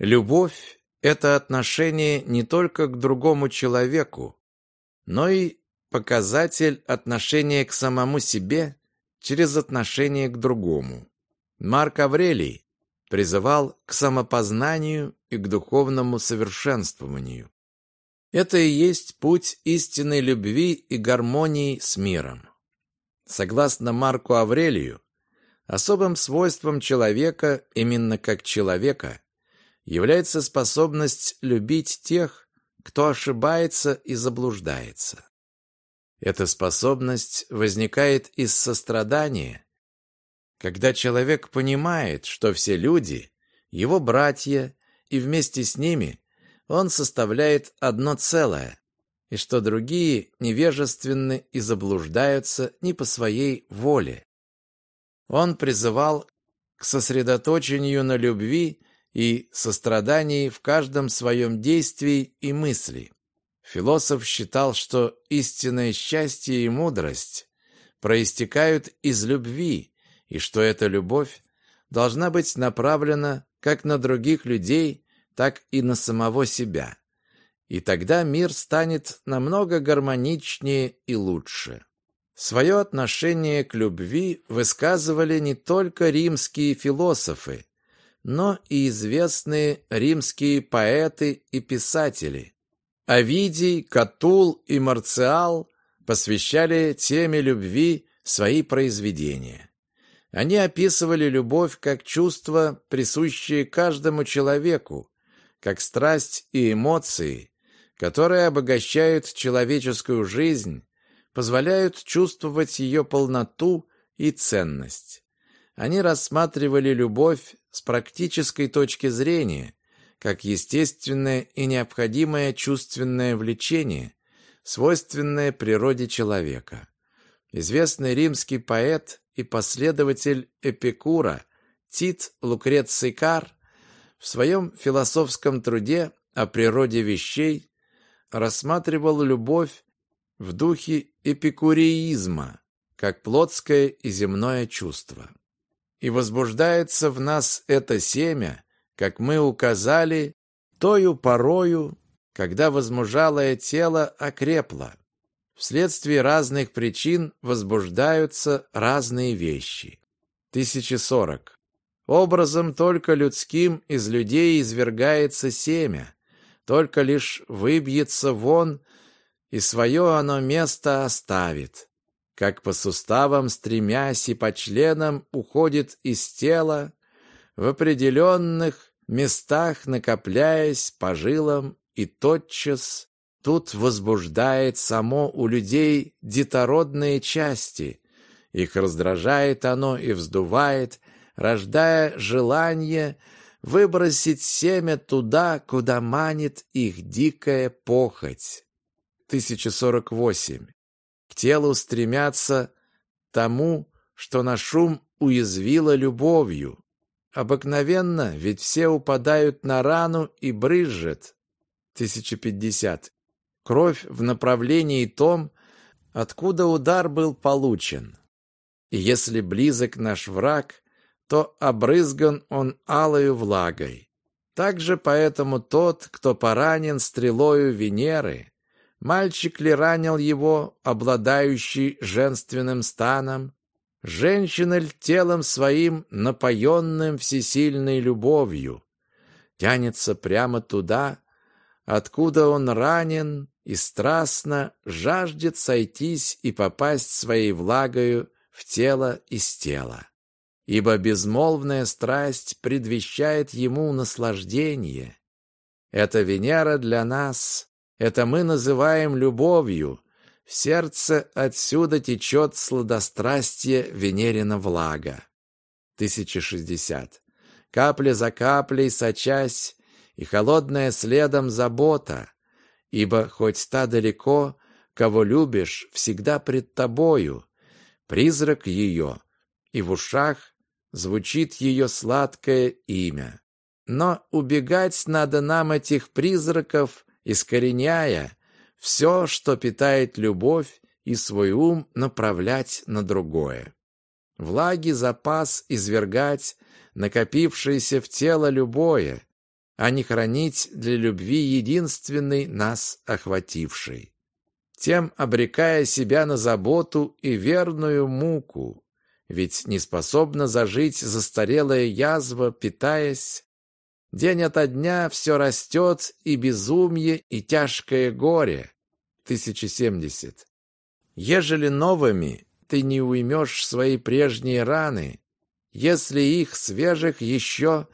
Любовь – это отношение не только к другому человеку, но и показатель отношения к самому себе через отношение к другому. Марк Аврелий призывал к самопознанию и к духовному совершенствованию. Это и есть путь истинной любви и гармонии с миром. Согласно Марку Аврелию, особым свойством человека, именно как человека, является способность любить тех, кто ошибается и заблуждается. Эта способность возникает из сострадания, когда человек понимает, что все люди – его братья, и вместе с ними он составляет одно целое, и что другие невежественны и заблуждаются не по своей воле. Он призывал к сосредоточению на любви и сострадании в каждом своем действии и мысли. Философ считал, что истинное счастье и мудрость проистекают из любви, и что эта любовь должна быть направлена как на других людей, так и на самого себя. И тогда мир станет намного гармоничнее и лучше. Свое отношение к любви высказывали не только римские философы, но и известные римские поэты и писатели. Овидий, Катул и Марциал посвящали теме любви свои произведения. Они описывали любовь как чувство, присущее каждому человеку, как страсть и эмоции, которые обогащают человеческую жизнь, позволяют чувствовать ее полноту и ценность. Они рассматривали любовь с практической точки зрения, как естественное и необходимое чувственное влечение, свойственное природе человека. Известный римский поэт и последователь Эпикура Тит Лукреций Кар в своем философском труде о природе вещей рассматривал любовь в духе эпикуреизма, как плотское и земное чувство. И возбуждается в нас это семя, как мы указали, тою порою, когда возмужалое тело окрепло. Вследствие разных причин возбуждаются разные вещи. 1040. Образом только людским из людей извергается семя, только лишь выбьется вон, и свое оно место оставит. Как по суставам стремясь и по членам уходит из тела, в определенных местах накопляясь по жилам и тотчас тут возбуждает само у людей детородные части, их раздражает оно и вздувает, рождая желание выбросить семя туда, куда манит их дикая похоть. 1048. К телу стремятся тому, что на шум уязвило любовью. Обыкновенно, ведь все упадают на рану и брызжет. 1050. Кровь в направлении том, откуда удар был получен. И если близок наш враг, то обрызган он алою влагой. Также поэтому тот, кто поранен стрелою Венеры, мальчик ли ранил его, обладающий женственным станом, женщина ль телом своим, напоенным всесильной любовью, тянется прямо туда, откуда он ранен и страстно жаждет сойтись и попасть своей влагою в тело из тела. Ибо безмолвная страсть предвещает ему наслаждение. Это Венера для нас, это мы называем любовью. В сердце отсюда течет сладострастие Венерина влага. 1060. Капля за каплей сочась, и холодная следом забота, ибо хоть та далеко, кого любишь, всегда пред тобою, призрак ее, и в ушах звучит ее сладкое имя. Но убегать надо нам этих призраков, искореняя все, что питает любовь, и свой ум направлять на другое. Влаги запас извергать, накопившееся в тело любое, а не хранить для любви единственной нас охватившей, тем обрекая себя на заботу и верную муку, ведь не способна зажить застарелая язва, питаясь. День ото дня все растет, и безумие, и тяжкое горе. 1070. Ежели новыми ты не уймешь свои прежние раны, если их свежих еще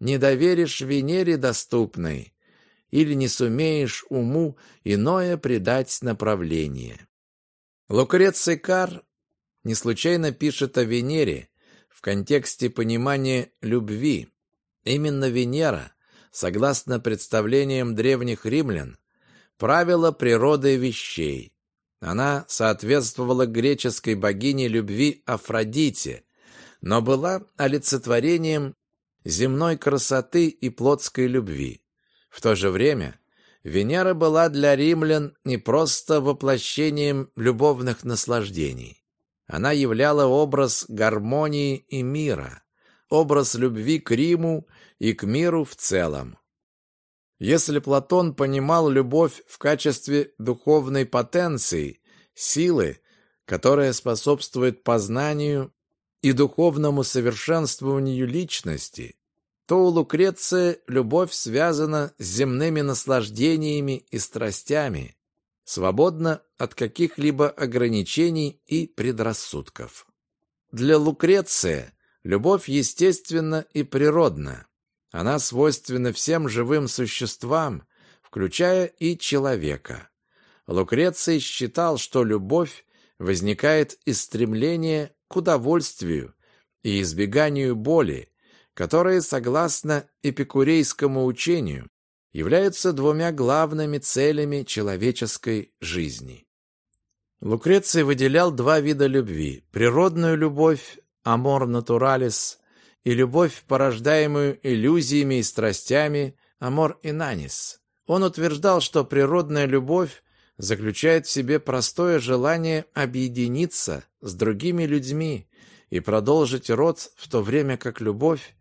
не доверишь Венере доступной или не сумеешь уму иное придать направление. Лукреций Кар не случайно пишет о Венере в контексте понимания любви. Именно Венера, согласно представлениям древних римлян, правила природой вещей. Она соответствовала греческой богине любви Афродите, но была олицетворением земной красоты и плотской любви. В то же время Венера была для римлян не просто воплощением любовных наслаждений. Она являла образ гармонии и мира, образ любви к Риму и к миру в целом. Если Платон понимал любовь в качестве духовной потенции, силы, которая способствует познанию и духовному совершенствованию личности, то у Лукреция любовь связана с земными наслаждениями и страстями, свободна от каких-либо ограничений и предрассудков. Для Лукреция любовь естественна и природна. Она свойственна всем живым существам, включая и человека. Лукреций считал, что любовь возникает из стремления к удовольствию и избеганию боли, которые, согласно эпикурейскому учению, являются двумя главными целями человеческой жизни. Лукреций выделял два вида любви – природную любовь, амор натуралис, и любовь, порождаемую иллюзиями и страстями, амор инанис. Он утверждал, что природная любовь заключает в себе простое желание объединиться с другими людьми и продолжить род, в то время как любовь,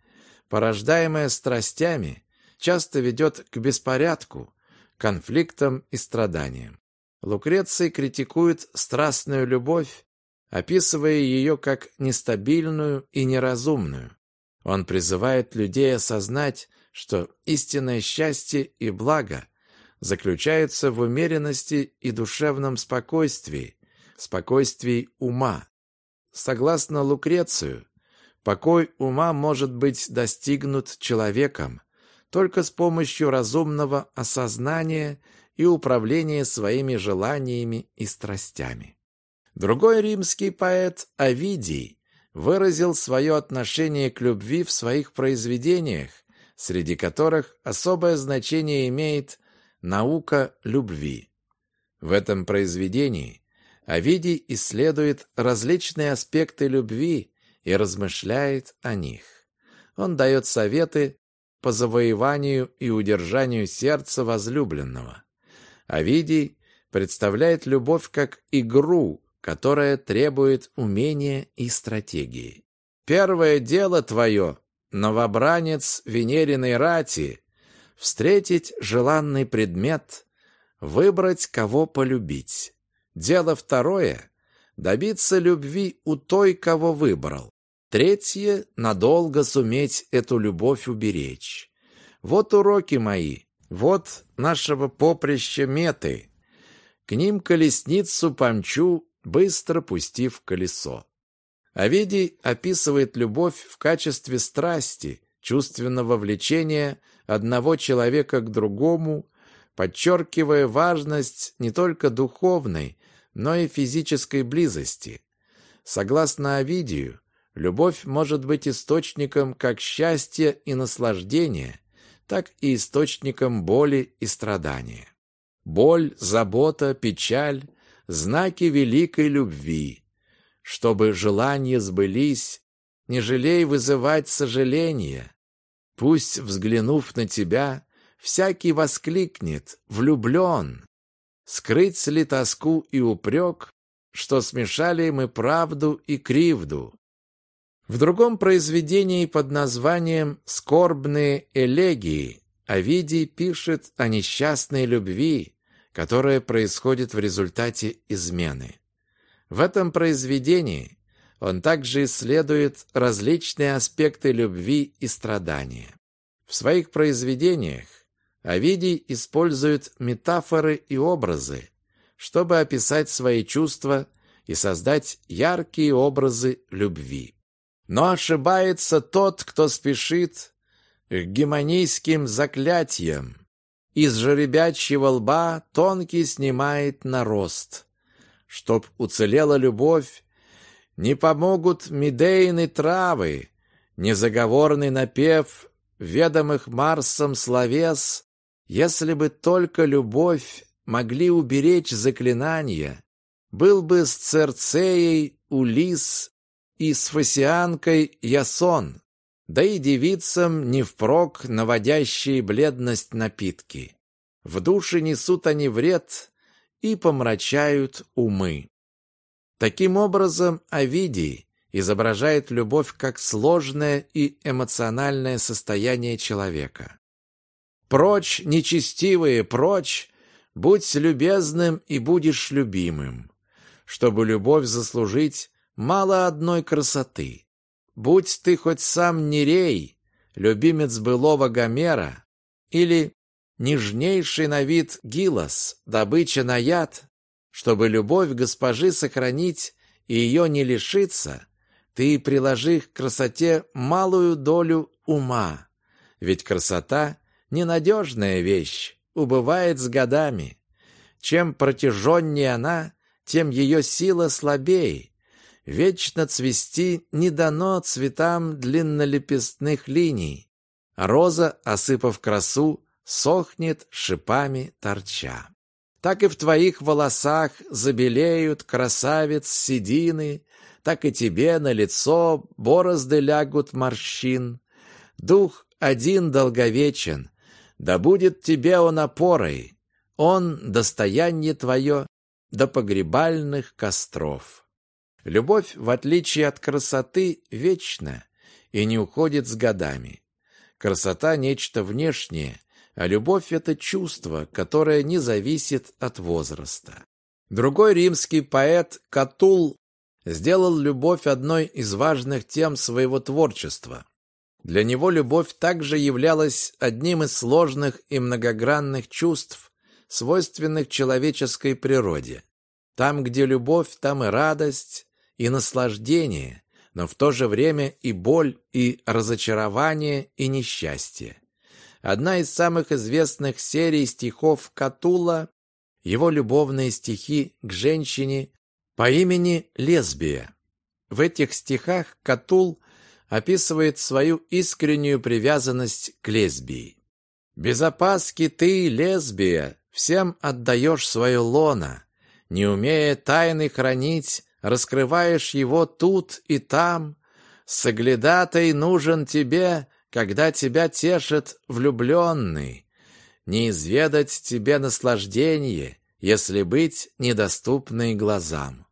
порождаемая страстями, часто ведет к беспорядку, конфликтам и страданиям. Лукреций критикует страстную любовь, описывая ее как нестабильную и неразумную. Он призывает людей осознать, что истинное счастье и благо заключается в умеренности и душевном спокойствии, спокойствии ума. Согласно Лукрецию, покой ума может быть достигнут человеком только с помощью разумного осознания и управления своими желаниями и страстями. Другой римский поэт Овидий выразил свое отношение к любви в своих произведениях, среди которых особое значение имеет Наука любви. В этом произведении Овидий исследует различные аспекты любви и размышляет о них. Он дает советы по завоеванию и удержанию сердца возлюбленного. Овидий представляет любовь как игру, которая требует умения и стратегии. Первое дело твое, новобранец Венериной рати, встретить желанный предмет, выбрать, кого полюбить. Дело второе – добиться любви у той, кого выбрал. Третье – надолго суметь эту любовь уберечь. Вот уроки мои, вот нашего поприща меты. К ним колесницу помчу, быстро пустив колесо. Овидий описывает любовь в качестве страсти, чувственного влечения одного человека к другому, подчеркивая важность не только духовной, но и физической близости. Согласно Овидию, любовь может быть источником как счастья и наслаждения, так и источником боли и страдания. Боль, забота, печаль – знаки великой любви. Чтобы желания сбылись, не жалей вызывать сожаления, Пусть, взглянув на тебя, всякий воскликнет «влюблен». Скрыть ли тоску и упрек, что смешали мы правду и кривду? В другом произведении под названием «Скорбные элегии» Овидий пишет о несчастной любви, которая происходит в результате измены. В этом произведении он также исследует различные аспекты любви и страдания. В своих произведениях Овидий использует метафоры и образы, чтобы описать свои чувства и создать яркие образы любви. Но ошибается тот, кто спешит к гемонийским заклятиям. Из жеребячьего лба тонкий снимает нарост. Чтоб уцелела любовь, не помогут медейны травы, незаговорный напев ведомых Марсом словес, если бы только любовь могли уберечь заклинания, был бы с Церцеей Улис и с Фасианкой Ясон, да и девицам не впрок наводящие бледность напитки. В душе несут они вред и помрачают умы. Таким образом, Овидий изображает любовь как сложное и эмоциональное состояние человека. «Прочь, нечестивые, прочь! Будь любезным и будешь любимым. Чтобы любовь заслужить, мало одной красоты. Будь ты хоть сам Нерей, любимец былого Гомера, или нежнейший на вид Гилос, добыча на яд, чтобы любовь госпожи сохранить и ее не лишиться, ты приложи к красоте малую долю ума. Ведь красота — ненадежная вещь, убывает с годами. Чем протяженнее она, тем ее сила слабее. Вечно цвести не дано цветам длиннолепестных линий. Роза, осыпав красу, сохнет шипами торча. Так и в твоих волосах забелеют красавец седины, так и тебе на лицо борозды лягут морщин. Дух один долговечен, да будет тебе он опорой, он достояние твое до погребальных костров. Любовь, в отличие от красоты, вечна и не уходит с годами. Красота — нечто внешнее, а любовь — это чувство, которое не зависит от возраста. Другой римский поэт Катул сделал любовь одной из важных тем своего творчества. Для него любовь также являлась одним из сложных и многогранных чувств, свойственных человеческой природе. Там, где любовь, там и радость, и наслаждение, но в то же время и боль, и разочарование, и несчастье. Одна из самых известных серий стихов Катула – его любовные стихи к женщине по имени Лесбия. В этих стихах Катул описывает свою искреннюю привязанность к лесбии. «Без опаски ты, лесбия, всем отдаешь свое лоно, не умея тайны хранить, раскрываешь его тут и там. Соглядатай нужен тебе, когда тебя тешит влюбленный. Не изведать тебе наслаждение, если быть недоступной глазам.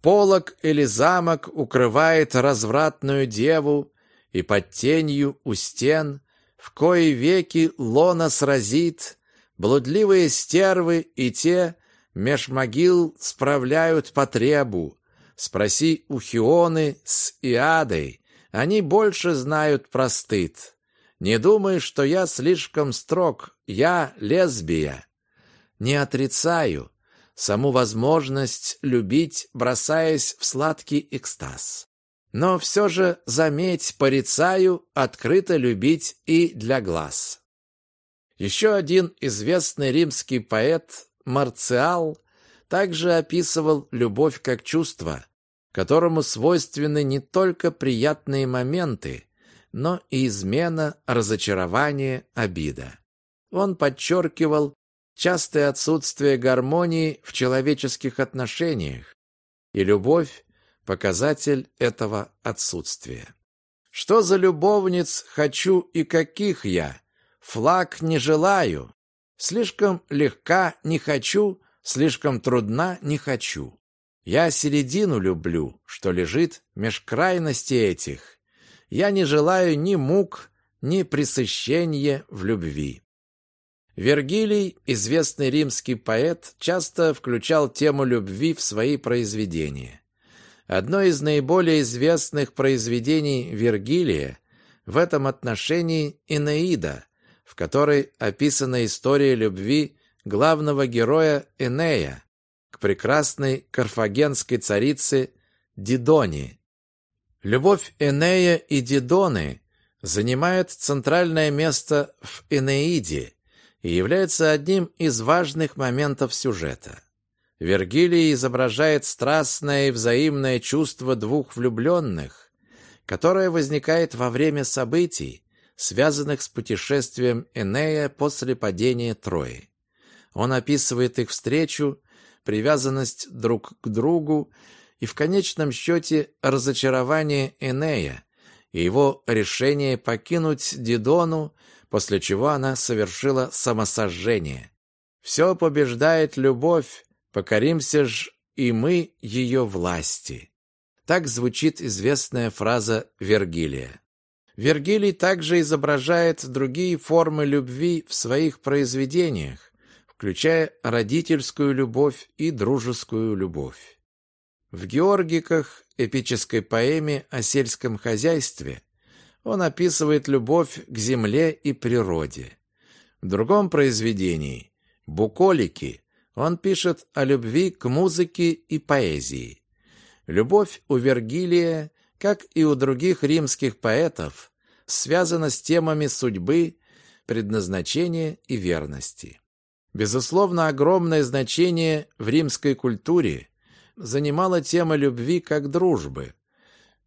Полок или замок укрывает развратную деву, и под тенью у стен в кои веки лона сразит, блудливые стервы и те меж могил справляют потребу. Спроси у Хионы с Иадой, они больше знают про стыд. Не думай, что я слишком строг, я лесбия. Не отрицаю саму возможность любить, бросаясь в сладкий экстаз. Но все же, заметь, порицаю, открыто любить и для глаз. Еще один известный римский поэт, Марциал, также описывал любовь как чувство, которому свойственны не только приятные моменты, но и измена, разочарование, обида. Он подчеркивал частое отсутствие гармонии в человеческих отношениях, и любовь – показатель этого отсутствия. Что за любовниц хочу и каких я? Флаг не желаю. Слишком легка не хочу, слишком трудна не хочу. Я середину люблю, что лежит меж крайностей этих. Я не желаю ни мук, ни пресыщение в любви. Вергилий, известный римский поэт, часто включал тему любви в свои произведения. Одно из наиболее известных произведений Вергилия в этом отношении «Энеида», в которой описана история любви главного героя Энея к прекрасной карфагенской царице Дидоне. Любовь Энея и Дидоны занимает центральное место в Энеиде и является одним из важных моментов сюжета. Вергилий изображает страстное и взаимное чувство двух влюбленных, которое возникает во время событий, связанных с путешествием Энея после падения Трои. Он описывает их встречу, привязанность друг к другу и в конечном счете разочарование Энея и его решение покинуть Дидону, после чего она совершила самосожжение. Все побеждает любовь, покоримся ж и мы ее власти. Так звучит известная фраза Вергилия. Вергилий также изображает другие формы любви в своих произведениях, включая родительскую любовь и дружескую любовь. В «Георгиках» эпической поэме о сельском хозяйстве он описывает любовь к земле и природе. В другом произведении «Буколики» он пишет о любви к музыке и поэзии. Любовь у Вергилия, как и у других римских поэтов, связана с темами судьбы, предназначения и верности. Безусловно, огромное значение в римской культуре занимала тема любви как дружбы.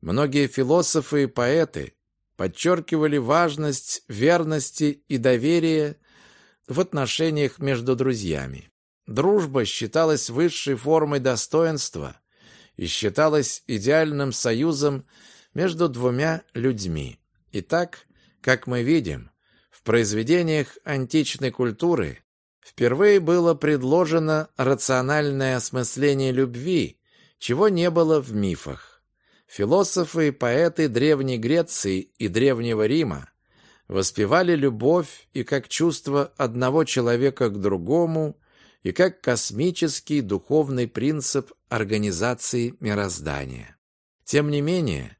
Многие философы и поэты подчеркивали важность верности и доверия в отношениях между друзьями. Дружба считалась высшей формой достоинства и считалась идеальным союзом между двумя людьми. Итак, как мы видим, в произведениях античной культуры Впервые было предложено рациональное осмысление любви, чего не было в мифах. Философы и поэты Древней Греции и Древнего Рима воспевали любовь и как чувство одного человека к другому, и как космический духовный принцип организации мироздания. Тем не менее,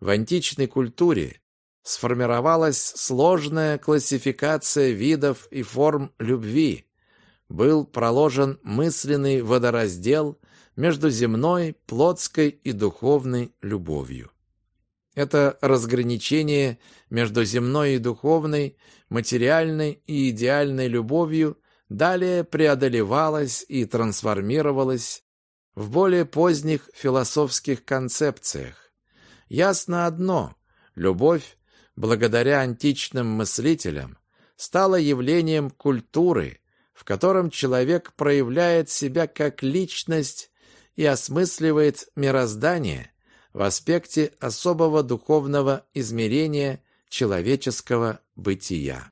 в античной культуре сформировалась сложная классификация видов и форм любви, был проложен мысленный водораздел между земной, плотской и духовной любовью. Это разграничение между земной и духовной, материальной и идеальной любовью далее преодолевалось и трансформировалось в более поздних философских концепциях. Ясно одно – любовь, благодаря античным мыслителям, стала явлением культуры – в котором человек проявляет себя как личность и осмысливает мироздание в аспекте особого духовного измерения человеческого бытия.